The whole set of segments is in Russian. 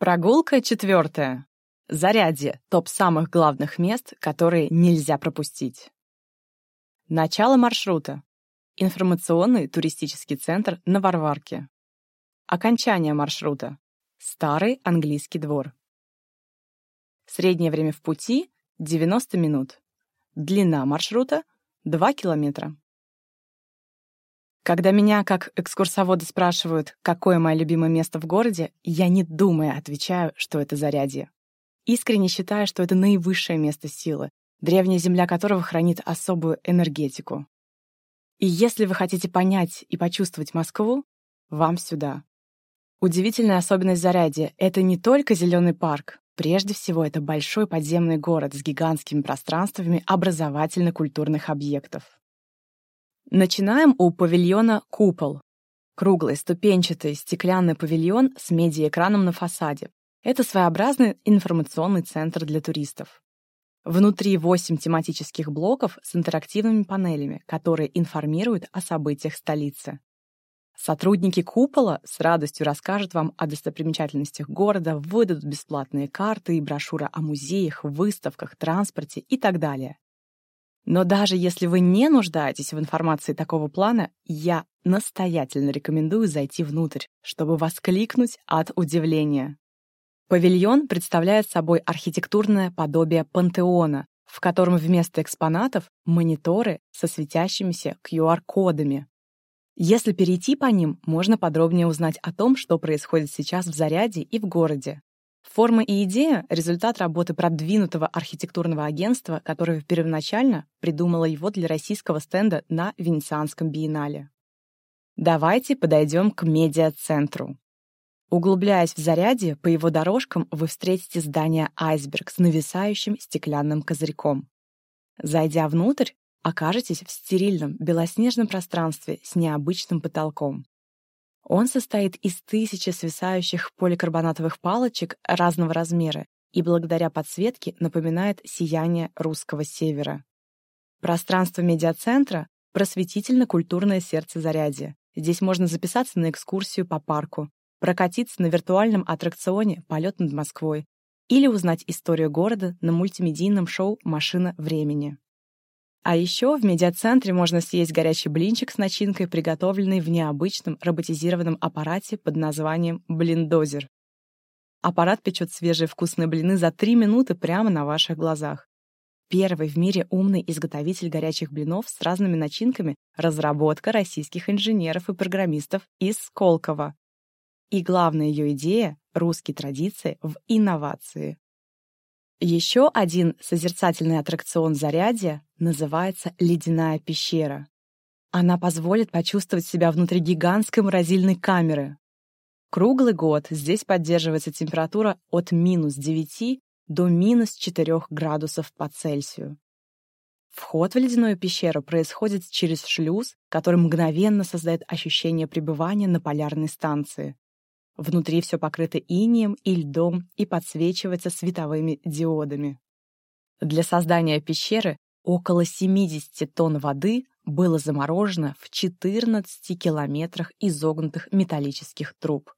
Прогулка четвертая. Зарядье — топ самых главных мест, которые нельзя пропустить. Начало маршрута. Информационный туристический центр на Варварке. Окончание маршрута. Старый английский двор. Среднее время в пути — 90 минут. Длина маршрута — 2 километра. Когда меня, как экскурсовода, спрашивают, какое мое любимое место в городе, я не думая отвечаю, что это Зарядье. Искренне считаю, что это наивысшее место силы, древняя земля которого хранит особую энергетику. И если вы хотите понять и почувствовать Москву, вам сюда. Удивительная особенность Зарядья — это не только зеленый парк, прежде всего это большой подземный город с гигантскими пространствами образовательно-культурных объектов. Начинаем у павильона «Купол». Круглый, ступенчатый, стеклянный павильон с медиаэкраном на фасаде. Это своеобразный информационный центр для туристов. Внутри 8 тематических блоков с интерактивными панелями, которые информируют о событиях столицы. Сотрудники купола с радостью расскажут вам о достопримечательностях города, выдадут бесплатные карты и брошюры о музеях, выставках, транспорте и так далее. Но даже если вы не нуждаетесь в информации такого плана, я настоятельно рекомендую зайти внутрь, чтобы воскликнуть от удивления. Павильон представляет собой архитектурное подобие пантеона, в котором вместо экспонатов — мониторы со светящимися QR-кодами. Если перейти по ним, можно подробнее узнать о том, что происходит сейчас в Заряде и в городе. Форма и идея — результат работы продвинутого архитектурного агентства, которое первоначально придумало его для российского стенда на Венецианском биеннале. Давайте подойдем к медиацентру. Углубляясь в заряде, по его дорожкам вы встретите здание «Айсберг» с нависающим стеклянным козырьком. Зайдя внутрь, окажетесь в стерильном белоснежном пространстве с необычным потолком. Он состоит из тысячи свисающих поликарбонатовых палочек разного размера и благодаря подсветке напоминает сияние русского севера. Пространство медиацентра — просветительно-культурное сердце Зарядья. Здесь можно записаться на экскурсию по парку, прокатиться на виртуальном аттракционе «Полет над Москвой» или узнать историю города на мультимедийном шоу «Машина времени». А еще в медиацентре можно съесть горячий блинчик с начинкой, приготовленный в необычном роботизированном аппарате под названием блиндозер. Аппарат печет свежие вкусные блины за 3 минуты прямо на ваших глазах. Первый в мире умный изготовитель горячих блинов с разными начинками — разработка российских инженеров и программистов из Сколково. И главная ее идея — русские традиции в инновации. Еще один созерцательный аттракцион зарядья называется «Ледяная пещера». Она позволит почувствовать себя внутри гигантской морозильной камеры. Круглый год здесь поддерживается температура от минус 9 до минус 4 градусов по Цельсию. Вход в ледяную пещеру происходит через шлюз, который мгновенно создает ощущение пребывания на полярной станции. Внутри все покрыто инием и льдом и подсвечивается световыми диодами. Для создания пещеры около 70 тонн воды было заморожено в 14 километрах изогнутых металлических труб.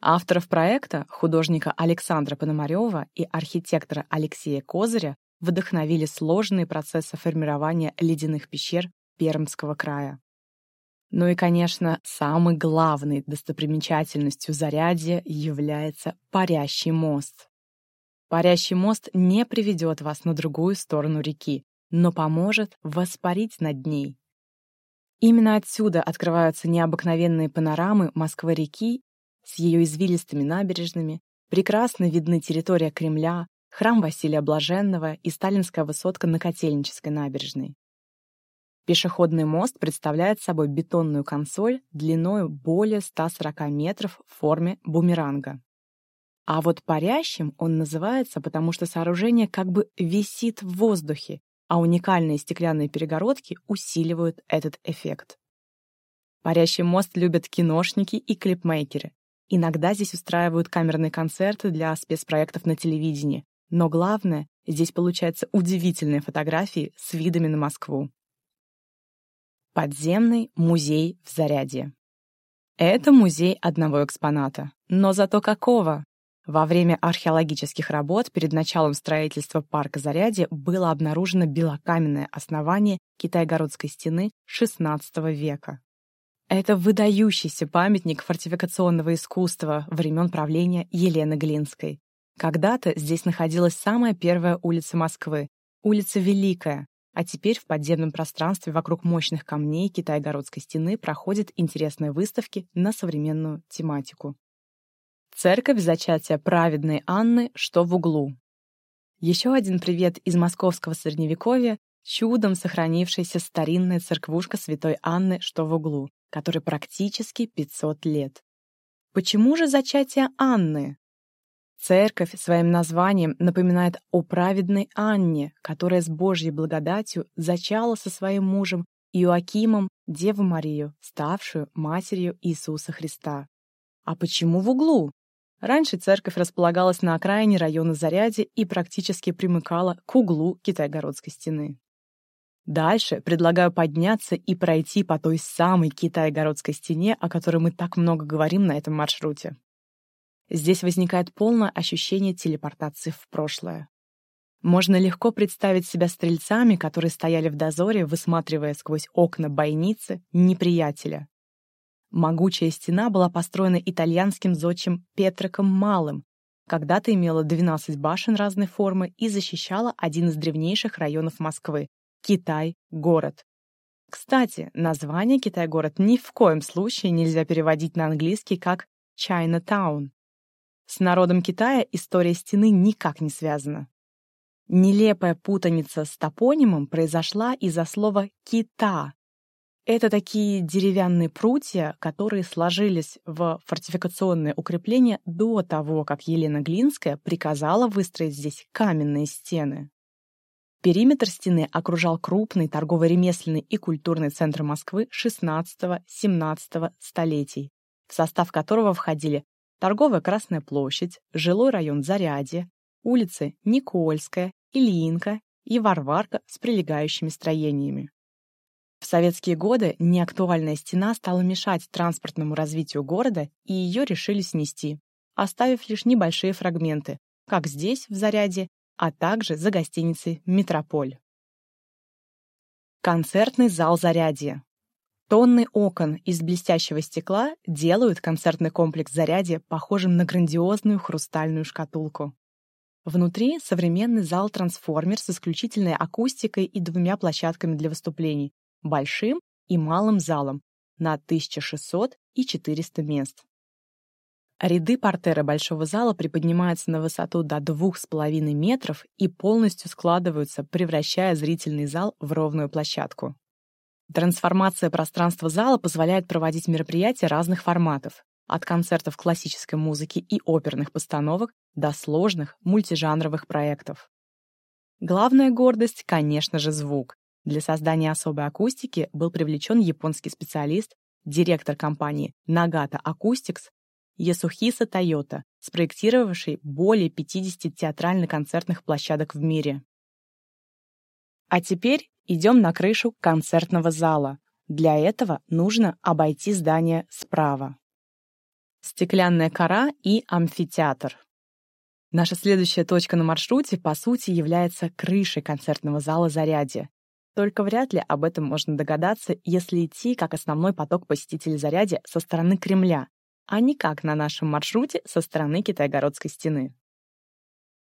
Авторов проекта, художника Александра Пономарева и архитектора Алексея Козыря, вдохновили сложные процессы формирования ледяных пещер Пермского края. Ну и, конечно, самой главной достопримечательностью Зарядья является парящий мост. Парящий мост не приведет вас на другую сторону реки, но поможет воспарить над ней. Именно отсюда открываются необыкновенные панорамы Москвы-реки с ее извилистыми набережными, прекрасно видны территория Кремля, храм Василия Блаженного и сталинская высотка на Котельнической набережной. Пешеходный мост представляет собой бетонную консоль длиной более 140 метров в форме бумеранга. А вот парящим он называется, потому что сооружение как бы висит в воздухе, а уникальные стеклянные перегородки усиливают этот эффект. Парящий мост любят киношники и клипмейкеры. Иногда здесь устраивают камерные концерты для спецпроектов на телевидении, но главное, здесь получаются удивительные фотографии с видами на Москву. Подземный музей в Зарядье. Это музей одного экспоната. Но зато какого? Во время археологических работ перед началом строительства парка Зарядье было обнаружено белокаменное основание Китайгородской стены XVI века. Это выдающийся памятник фортификационного искусства времен правления Елены Глинской. Когда-то здесь находилась самая первая улица Москвы, улица Великая, а теперь в подземном пространстве вокруг мощных камней Китайгородской стены проходят интересные выставки на современную тематику. Церковь зачатия праведной Анны, что в углу. Еще один привет из московского средневековья, чудом сохранившаяся старинная церквушка святой Анны, что в углу, которой практически 500 лет. Почему же зачатие Анны? Церковь своим названием напоминает о праведной Анне, которая с Божьей благодатью зачала со своим мужем Иоакимом Деву Марию, ставшую матерью Иисуса Христа. А почему в углу? Раньше церковь располагалась на окраине района Заряди и практически примыкала к углу Китайгородской стены. Дальше предлагаю подняться и пройти по той самой Китайгородской стене, о которой мы так много говорим на этом маршруте. Здесь возникает полное ощущение телепортации в прошлое. Можно легко представить себя стрельцами, которые стояли в дозоре, высматривая сквозь окна бойницы неприятеля. Могучая стена была построена итальянским зодчим Петроком Малым, когда-то имела 12 башен разной формы и защищала один из древнейших районов Москвы — Китай-город. Кстати, название Китай-город ни в коем случае нельзя переводить на английский как Chinatown. С народом Китая история стены никак не связана. Нелепая путаница с топонимом произошла из-за слова «кита», это такие деревянные прутья, которые сложились в фортификационное укрепление до того, как Елена Глинская приказала выстроить здесь каменные стены. Периметр стены окружал крупный торгово-ремесленный и культурный центр Москвы XVI-XVII столетий, в состав которого входили торговая Красная площадь, жилой район Зарядье, улицы Никольская, Ильинка и Варварка с прилегающими строениями. В советские годы неактуальная стена стала мешать транспортному развитию города, и ее решили снести, оставив лишь небольшие фрагменты, как здесь, в Заряде, а также за гостиницей «Метрополь». Концертный зал «Зарядье». Тонны окон из блестящего стекла делают концертный комплекс «Зарядье» похожим на грандиозную хрустальную шкатулку. Внутри современный зал-трансформер с исключительной акустикой и двумя площадками для выступлений, большим и малым залом на 1600 и 400 мест. Ряды портера большого зала приподнимаются на высоту до 2,5 метров и полностью складываются, превращая зрительный зал в ровную площадку. Трансформация пространства зала позволяет проводить мероприятия разных форматов, от концертов классической музыки и оперных постановок до сложных мультижанровых проектов. Главная гордость, конечно же, звук. Для создания особой акустики был привлечен японский специалист, директор компании Nagata Acoustics Ясухиса Тойота, спроектировавший более 50 театрально-концертных площадок в мире. А теперь идем на крышу концертного зала. Для этого нужно обойти здание справа. Стеклянная кора и амфитеатр. Наша следующая точка на маршруте, по сути, является крышей концертного зала «Зарядье», только вряд ли об этом можно догадаться, если идти как основной поток посетителей Зарядья со стороны Кремля, а не как на нашем маршруте со стороны Китайгородской стены.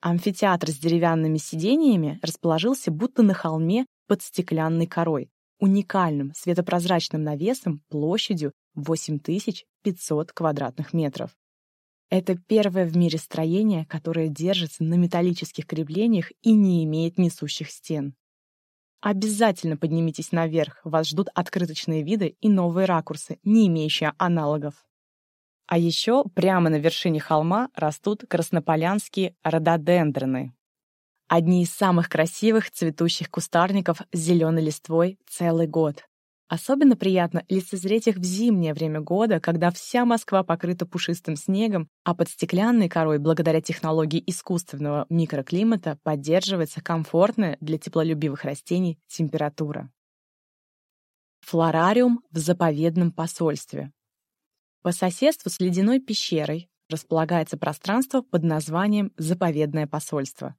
Амфитеатр с деревянными сидениями расположился будто на холме под стеклянной корой, уникальным светопрозрачным навесом площадью 8500 квадратных метров. Это первое в мире строение, которое держится на металлических креплениях и не имеет несущих стен. Обязательно поднимитесь наверх, вас ждут открыточные виды и новые ракурсы, не имеющие аналогов. А еще прямо на вершине холма растут краснополянские рододендроны. Одни из самых красивых цветущих кустарников с зеленой листвой целый год. Особенно приятно лицезреть их в зимнее время года, когда вся Москва покрыта пушистым снегом, а под стеклянной корой, благодаря технологии искусственного микроклимата, поддерживается комфортная для теплолюбивых растений температура. Флорариум в заповедном посольстве. По соседству с ледяной пещерой располагается пространство под названием «Заповедное посольство».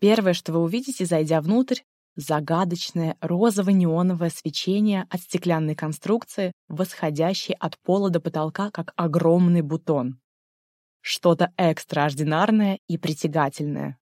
Первое, что вы увидите, зайдя внутрь, загадочное розово-неоновое свечение от стеклянной конструкции, восходящее от пола до потолка, как огромный бутон. Что-то экстраординарное и притягательное.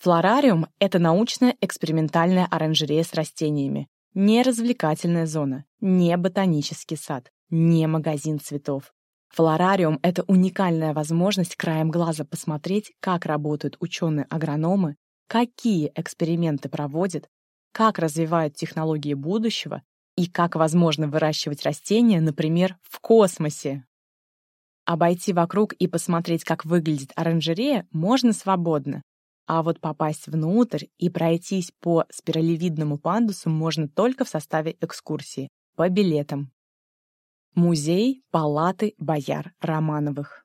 Флорариум — это научная экспериментальная оранжерея с растениями, не развлекательная зона, не ботанический сад, не магазин цветов. Флорариум — это уникальная возможность краем глаза посмотреть, как работают ученые-агрономы, какие эксперименты проводят, как развивают технологии будущего и как возможно выращивать растения, например, в космосе. Обойти вокруг и посмотреть, как выглядит оранжерея, можно свободно, а вот попасть внутрь и пройтись по спиралевидному пандусу можно только в составе экскурсии, по билетам. Музей палаты бояр Романовых.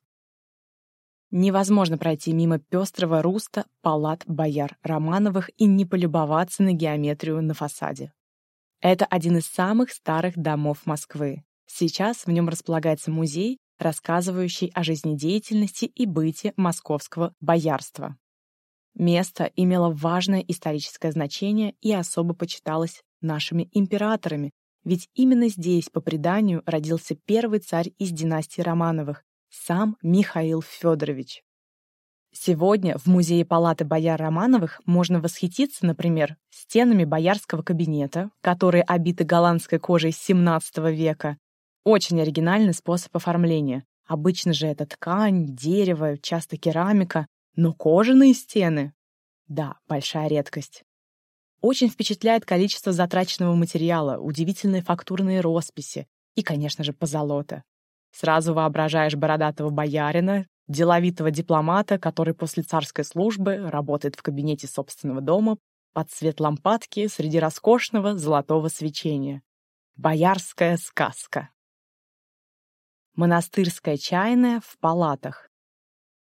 Невозможно пройти мимо пестрого руста палат бояр Романовых и не полюбоваться на геометрию на фасаде. Это один из самых старых домов Москвы. Сейчас в нем располагается музей, рассказывающий о жизнедеятельности и быте московского боярства. Место имело важное историческое значение и особо почиталось нашими императорами, ведь именно здесь, по преданию, родился первый царь из династии Романовых, сам Михаил Федорович. Сегодня в музее палаты бояр Романовых можно восхититься, например, стенами боярского кабинета, которые обиты голландской кожей XVII века. Очень оригинальный способ оформления. Обычно же это ткань, дерево, часто керамика, но кожаные стены — да, большая редкость. Очень впечатляет количество затраченного материала, удивительные фактурные росписи и, конечно же, позолота. Сразу воображаешь бородатого боярина, деловитого дипломата, который после царской службы работает в кабинете собственного дома под свет лампадки среди роскошного золотого свечения. Боярская сказка. Монастырская чайная в палатах.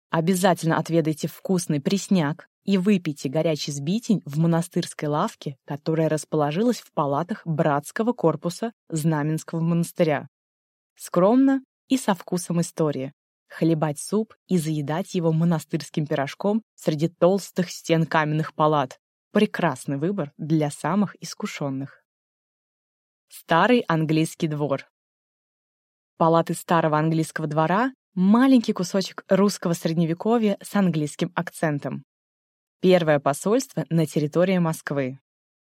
Обязательно отведайте вкусный пресняк и выпейте горячий сбитень в монастырской лавке, которая расположилась в палатах братского корпуса Знаменского монастыря. Скромно и со вкусом истории. Хлебать суп и заедать его монастырским пирожком среди толстых стен каменных палат. Прекрасный выбор для самых искушенных. Старый английский двор. Палаты старого английского двора — маленький кусочек русского средневековья с английским акцентом. Первое посольство на территории Москвы.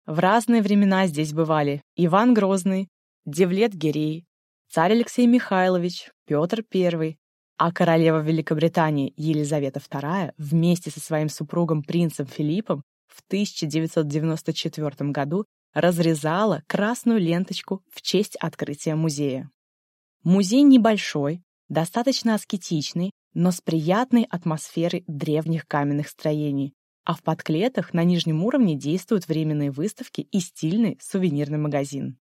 В разные времена здесь бывали Иван Грозный, Девлет Гирей, царь Алексей Михайлович, Петр I, а королева Великобритании Елизавета II вместе со своим супругом принцем Филиппом в 1994 году разрезала красную ленточку в честь открытия музея. Музей небольшой, достаточно аскетичный, но с приятной атмосферой древних каменных строений, а в подклетах на нижнем уровне действуют временные выставки и стильный сувенирный магазин.